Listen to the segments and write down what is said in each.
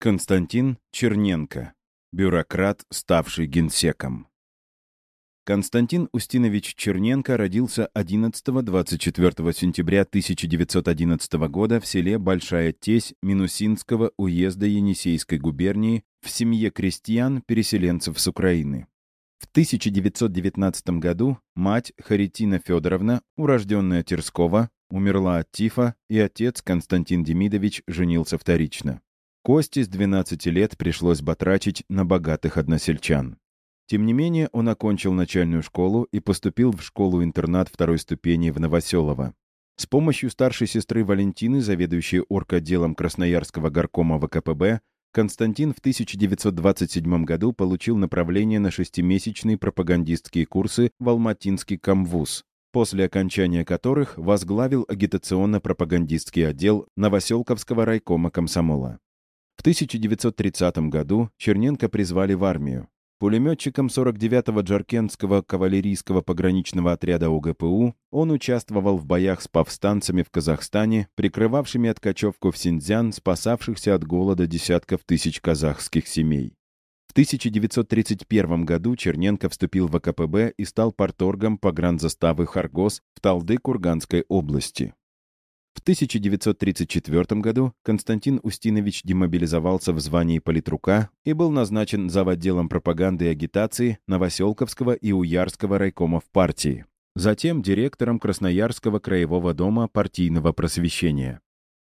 Константин Черненко. Бюрократ, ставший генсеком. Константин Устинович Черненко родился 11-24 сентября 1911 года в селе Большая Тесь Минусинского уезда Енисейской губернии в семье крестьян-переселенцев с Украины. В 1919 году мать Харитина Федоровна, урожденная Терскова, умерла от тифа, и отец Константин Демидович женился вторично. Кости с 12 лет пришлось батрачить на богатых односельчан. Тем не менее, он окончил начальную школу и поступил в школу-интернат второй ступени в Новоселово. С помощью старшей сестры Валентины, заведующей орготделом Красноярского горкома ВКПБ, Константин в 1927 году получил направление на шестимесячные пропагандистские курсы в Алматинский камвуз, после окончания которых возглавил агитационно-пропагандистский отдел Новоселковского райкома комсомола. В 1930 году Черненко призвали в армию. Пулеметчиком 49-го Джаркентского кавалерийского пограничного отряда УГПУ он участвовал в боях с повстанцами в Казахстане, прикрывавшими откачевку в Синьцзян, спасавшихся от голода десятков тысяч казахских семей. В 1931 году Черненко вступил в ВКПБ и стал порторгом погранзаставы Харгос в Талды-Курганской области. В 1934 году Константин Устинович демобилизовался в звании политрука и был назначен заводделом пропаганды и агитации Новоселковского и Уярского райкомов партии, затем директором Красноярского краевого дома партийного просвещения.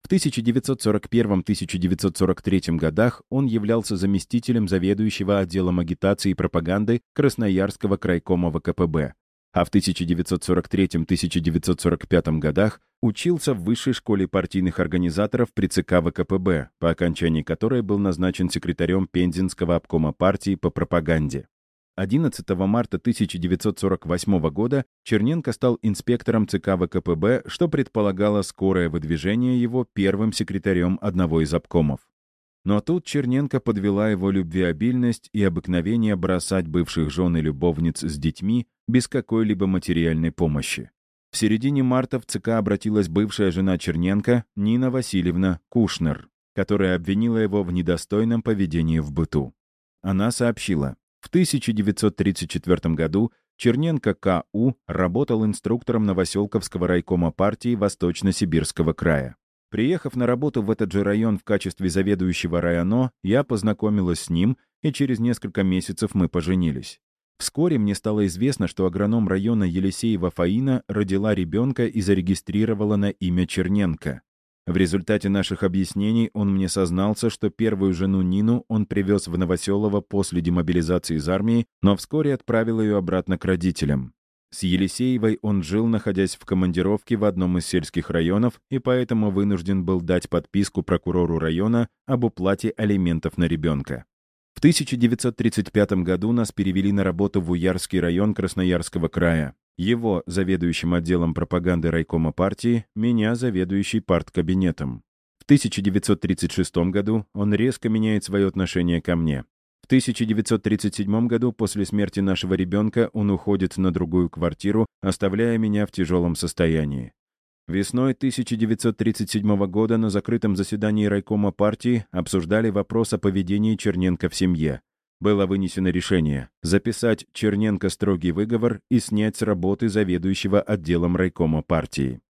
В 1941-1943 годах он являлся заместителем заведующего отделом агитации и пропаганды Красноярского крайкома ВКПБ, а в 1943-1945 годах учился в Высшей школе партийных организаторов при ЦК ВКПБ, по окончании которой был назначен секретарем Пензенского обкома партии по пропаганде. 11 марта 1948 года Черненко стал инспектором ЦК ВКПБ, что предполагало скорое выдвижение его первым секретарем одного из обкомов. Но тут Черненко подвела его любвеобильность и обыкновение бросать бывших жен и любовниц с детьми без какой-либо материальной помощи. В середине марта в ЦК обратилась бывшая жена Черненко Нина Васильевна Кушнер, которая обвинила его в недостойном поведении в быту. Она сообщила, в 1934 году Черненко К.У. работал инструктором Новоселковского райкома партии Восточно-Сибирского края. Приехав на работу в этот же район в качестве заведующего районо, я познакомилась с ним, и через несколько месяцев мы поженились. Вскоре мне стало известно, что агроном района Елисеева Фаина родила ребенка и зарегистрировала на имя Черненко. В результате наших объяснений он мне сознался, что первую жену Нину он привез в Новоселово после демобилизации из армии, но вскоре отправил ее обратно к родителям. С Елисеевой он жил, находясь в командировке в одном из сельских районов, и поэтому вынужден был дать подписку прокурору района об уплате алиментов на ребенка. В 1935 году нас перевели на работу в Уярский район Красноярского края. Его заведующим отделом пропаганды райкома партии, меня заведующий парткабинетом. В 1936 году он резко меняет свое отношение ко мне. В 1937 году, после смерти нашего ребенка, он уходит на другую квартиру, оставляя меня в тяжелом состоянии. Весной 1937 года на закрытом заседании райкома партии обсуждали вопрос о поведении Черненко в семье. Было вынесено решение записать Черненко строгий выговор и снять с работы заведующего отделом райкома партии.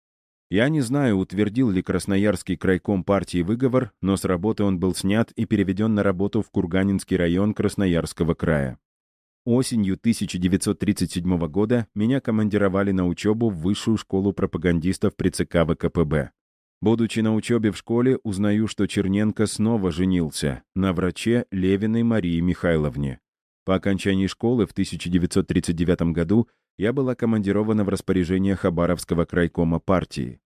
Я не знаю, утвердил ли Красноярский крайком партии выговор, но с работы он был снят и переведен на работу в Курганинский район Красноярского края. Осенью 1937 года меня командировали на учебу в Высшую школу пропагандистов при ЦК ВКПБ. Будучи на учебе в школе, узнаю, что Черненко снова женился на враче Левиной Марии Михайловне. По окончании школы в 1939 году я была командирована в распоряжение Хабаровского крайкома партии.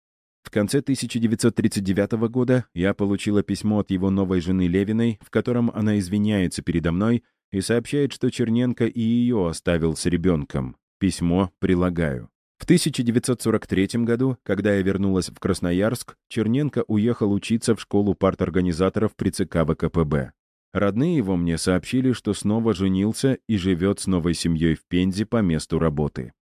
В конце 1939 года я получила письмо от его новой жены Левиной, в котором она извиняется передо мной и сообщает, что Черненко и ее оставил с ребенком. Письмо прилагаю. В 1943 году, когда я вернулась в Красноярск, Черненко уехал учиться в школу парторганизаторов при ЦК ВКПБ. Родные его мне сообщили, что снова женился и живет с новой семьей в Пензе по месту работы.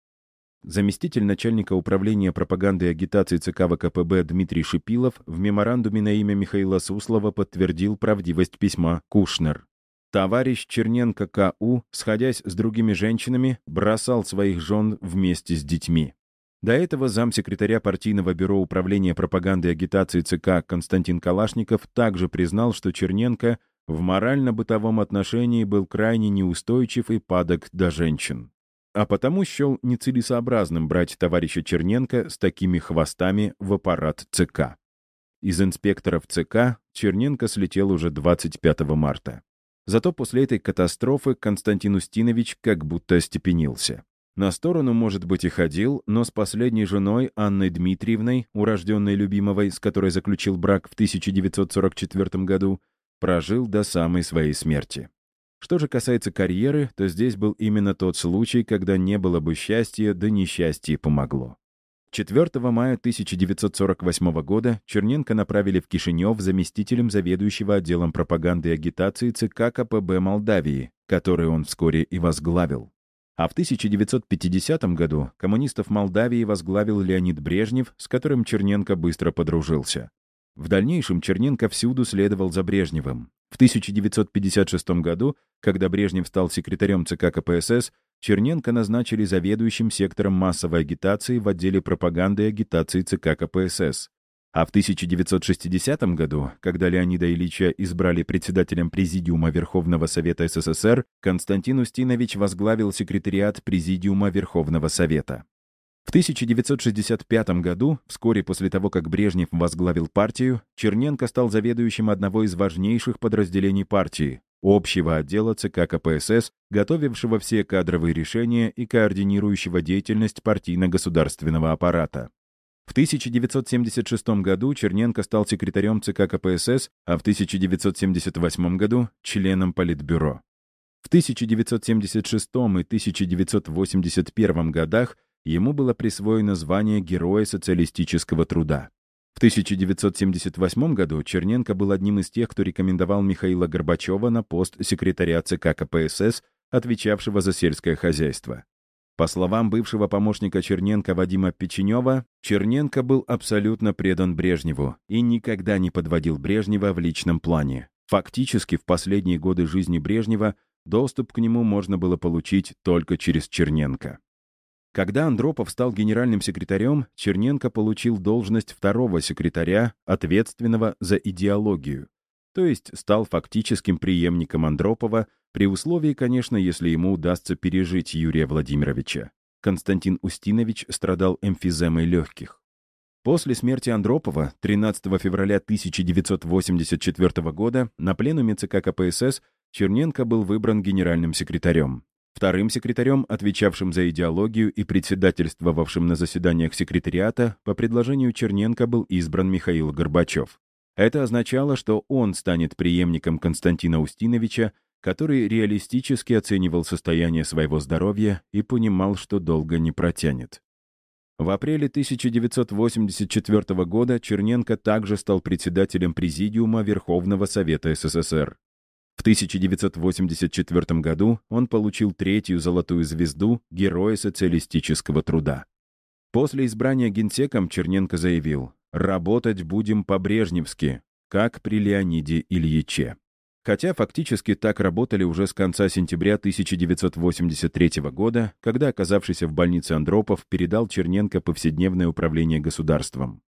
Заместитель начальника управления пропаганды и агитации ЦК ВКПБ Дмитрий Шипилов в меморандуме на имя Михаила Суслова подтвердил правдивость письма Кушнер. Товарищ Черненко К.У., сходясь с другими женщинами, бросал своих жен вместе с детьми. До этого замсекретаря партийного бюро управления пропаганды и агитации ЦК Константин Калашников также признал, что Черненко в морально-бытовом отношении был крайне неустойчив и падок до женщин а потому счел нецелесообразным брать товарища Черненко с такими хвостами в аппарат ЦК. Из инспекторов ЦК Черненко слетел уже 25 марта. Зато после этой катастрофы Константин Устинович как будто остепенился. На сторону, может быть, и ходил, но с последней женой Анной Дмитриевной, урожденной Любимовой, с которой заключил брак в 1944 году, прожил до самой своей смерти. Что же касается карьеры, то здесь был именно тот случай, когда не было бы счастья, да несчастье помогло. 4 мая 1948 года Черненко направили в Кишинев заместителем заведующего отделом пропаганды и агитации ЦК КПБ Молдавии, который он вскоре и возглавил. А в 1950 году коммунистов Молдавии возглавил Леонид Брежнев, с которым Черненко быстро подружился. В дальнейшем Черненко всюду следовал за Брежневым. В 1956 году, когда Брежнев стал секретарем ЦК КПСС, Черненко назначили заведующим сектором массовой агитации в отделе пропаганды и агитации ЦК КПСС. А в 1960 году, когда Леонида Ильича избрали председателем Президиума Верховного Совета СССР, Константин Устинович возглавил секретариат Президиума Верховного Совета. В 1965 году, вскоре после того, как Брежнев возглавил партию, Черненко стал заведующим одного из важнейших подразделений партии — общего отдела ЦК КПСС, готовившего все кадровые решения и координирующего деятельность партийно-государственного аппарата. В 1976 году Черненко стал секретарем ЦК КПСС, а в 1978 году — членом Политбюро. В 1976 и 1981 годах ему было присвоено звание Героя социалистического труда. В 1978 году Черненко был одним из тех, кто рекомендовал Михаила Горбачева на пост секретаря ЦК КПСС, отвечавшего за сельское хозяйство. По словам бывшего помощника Черненко Вадима Печенева, Черненко был абсолютно предан Брежневу и никогда не подводил Брежнева в личном плане. Фактически в последние годы жизни Брежнева доступ к нему можно было получить только через Черненко. Когда Андропов стал генеральным секретарем, Черненко получил должность второго секретаря, ответственного за идеологию, то есть стал фактическим преемником Андропова, при условии, конечно, если ему удастся пережить Юрия Владимировича. Константин Устинович страдал эмфиземой легких. После смерти Андропова 13 февраля 1984 года на пленуме ЦК КПСС Черненко был выбран генеральным секретарем. Вторым секретарем, отвечавшим за идеологию и председательствовавшим на заседаниях секретариата, по предложению Черненко был избран Михаил Горбачев. Это означало, что он станет преемником Константина Устиновича, который реалистически оценивал состояние своего здоровья и понимал, что долго не протянет. В апреле 1984 года Черненко также стал председателем Президиума Верховного Совета СССР. В 1984 году он получил третью золотую звезду Героя социалистического труда. После избрания генсеком Черненко заявил «Работать будем по-брежневски, как при Леониде Ильиче». Хотя фактически так работали уже с конца сентября 1983 года, когда оказавшийся в больнице Андропов передал Черненко повседневное управление государством.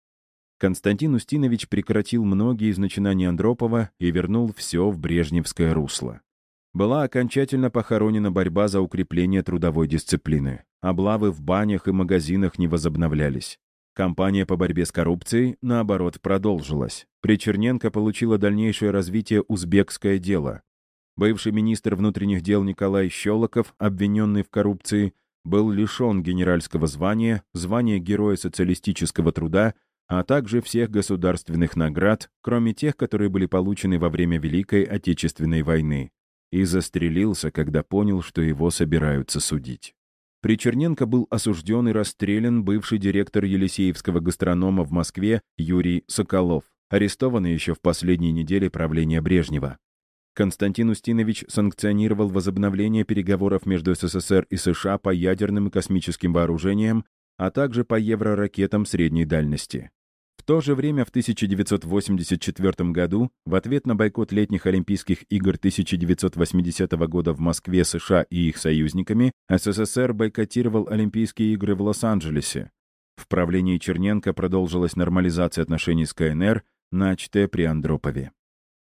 Константин Устинович прекратил многие из начинаний Андропова и вернул все в брежневское русло. Была окончательно похоронена борьба за укрепление трудовой дисциплины. Облавы в банях и магазинах не возобновлялись. Кампания по борьбе с коррупцией, наоборот, продолжилась. При Черненко получила дальнейшее развитие узбекское дело. Бывший министр внутренних дел Николай Щелоков, обвиненный в коррупции, был лишен генеральского звания, звания Героя социалистического труда а также всех государственных наград, кроме тех, которые были получены во время Великой Отечественной войны, и застрелился, когда понял, что его собираются судить. При Черненко был осужден и расстрелян бывший директор Елисеевского гастронома в Москве Юрий Соколов, арестованный еще в последней неделе правления Брежнева. Константин Устинович санкционировал возобновление переговоров между СССР и США по ядерным и космическим вооружениям, а также по евроракетам средней дальности. То же время в 1984 году, в ответ на бойкот летних Олимпийских игр 1980 года в Москве, США и их союзниками, СССР бойкотировал Олимпийские игры в Лос-Анджелесе. В правлении Черненко продолжилась нормализация отношений с КНР, начатая при Андропове.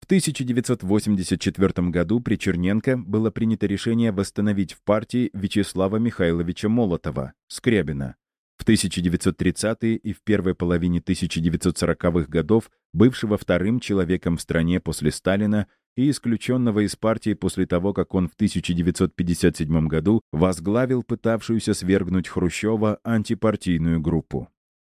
В 1984 году при Черненко было принято решение восстановить в партии Вячеслава Михайловича Молотова, Скрябина, в 1930-е и в первой половине 1940-х годов бывшего вторым человеком в стране после Сталина и исключенного из партии после того, как он в 1957 году возглавил пытавшуюся свергнуть Хрущева антипартийную группу.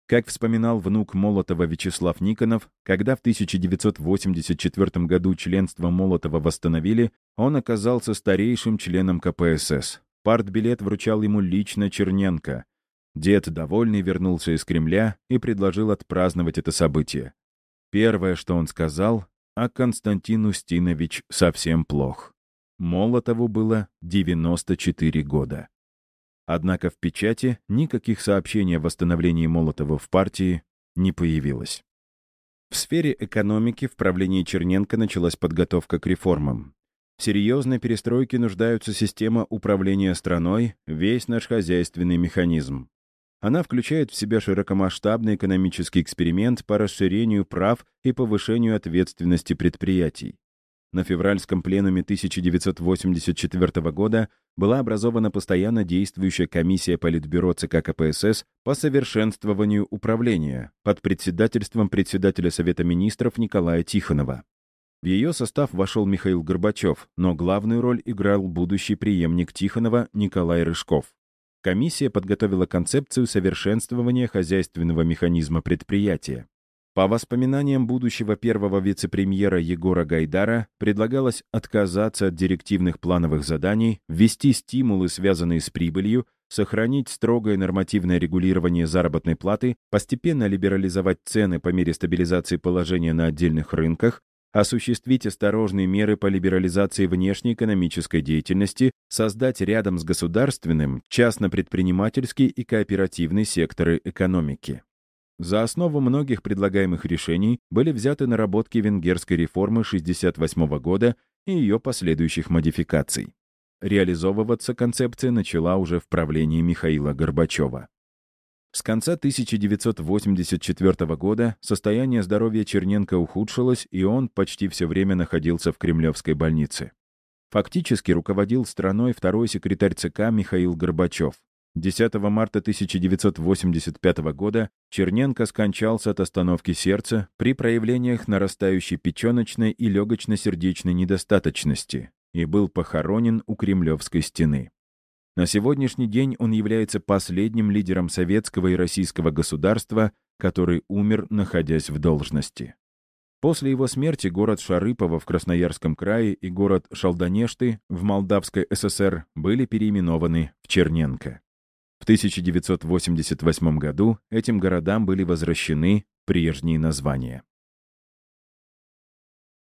Как вспоминал внук Молотова Вячеслав Никонов, когда в 1984 году членство Молотова восстановили, он оказался старейшим членом КПСС. Партбилет вручал ему лично Черненко. Дед, довольный, вернулся из Кремля и предложил отпраздновать это событие. Первое, что он сказал, а Константин Устинович совсем плох. Молотову было 94 года. Однако в печати никаких сообщений о восстановлении Молотова в партии не появилось. В сфере экономики в правлении Черненко началась подготовка к реформам. В серьезной перестройке нуждаются система управления страной, весь наш хозяйственный механизм. Она включает в себя широкомасштабный экономический эксперимент по расширению прав и повышению ответственности предприятий. На февральском пленуме 1984 года была образована постоянно действующая комиссия Политбюро ЦК КПСС по совершенствованию управления под председательством председателя Совета министров Николая Тихонова. В ее состав вошел Михаил Горбачев, но главную роль играл будущий преемник Тихонова Николай Рыжков. Комиссия подготовила концепцию совершенствования хозяйственного механизма предприятия. По воспоминаниям будущего первого вице-премьера Егора Гайдара, предлагалось отказаться от директивных плановых заданий, ввести стимулы, связанные с прибылью, сохранить строгое нормативное регулирование заработной платы, постепенно либерализовать цены по мере стабилизации положения на отдельных рынках, осуществить осторожные меры по либерализации внешней экономической деятельности, создать рядом с государственным частно-предпринимательский и кооперативный секторы экономики. За основу многих предлагаемых решений были взяты наработки венгерской реформы 1968 года и ее последующих модификаций. Реализовываться концепция начала уже в правлении Михаила Горбачева. С конца 1984 года состояние здоровья Черненко ухудшилось, и он почти все время находился в Кремлевской больнице. Фактически руководил страной второй секретарь ЦК Михаил Горбачев. 10 марта 1985 года Черненко скончался от остановки сердца при проявлениях нарастающей печеночной и легочно-сердечной недостаточности и был похоронен у Кремлевской стены. На сегодняшний день он является последним лидером советского и российского государства, который умер, находясь в должности. После его смерти город Шарыпово в Красноярском крае и город Шалданешты в Молдавской ССР были переименованы в Черненко. В 1988 году этим городам были возвращены прежние названия.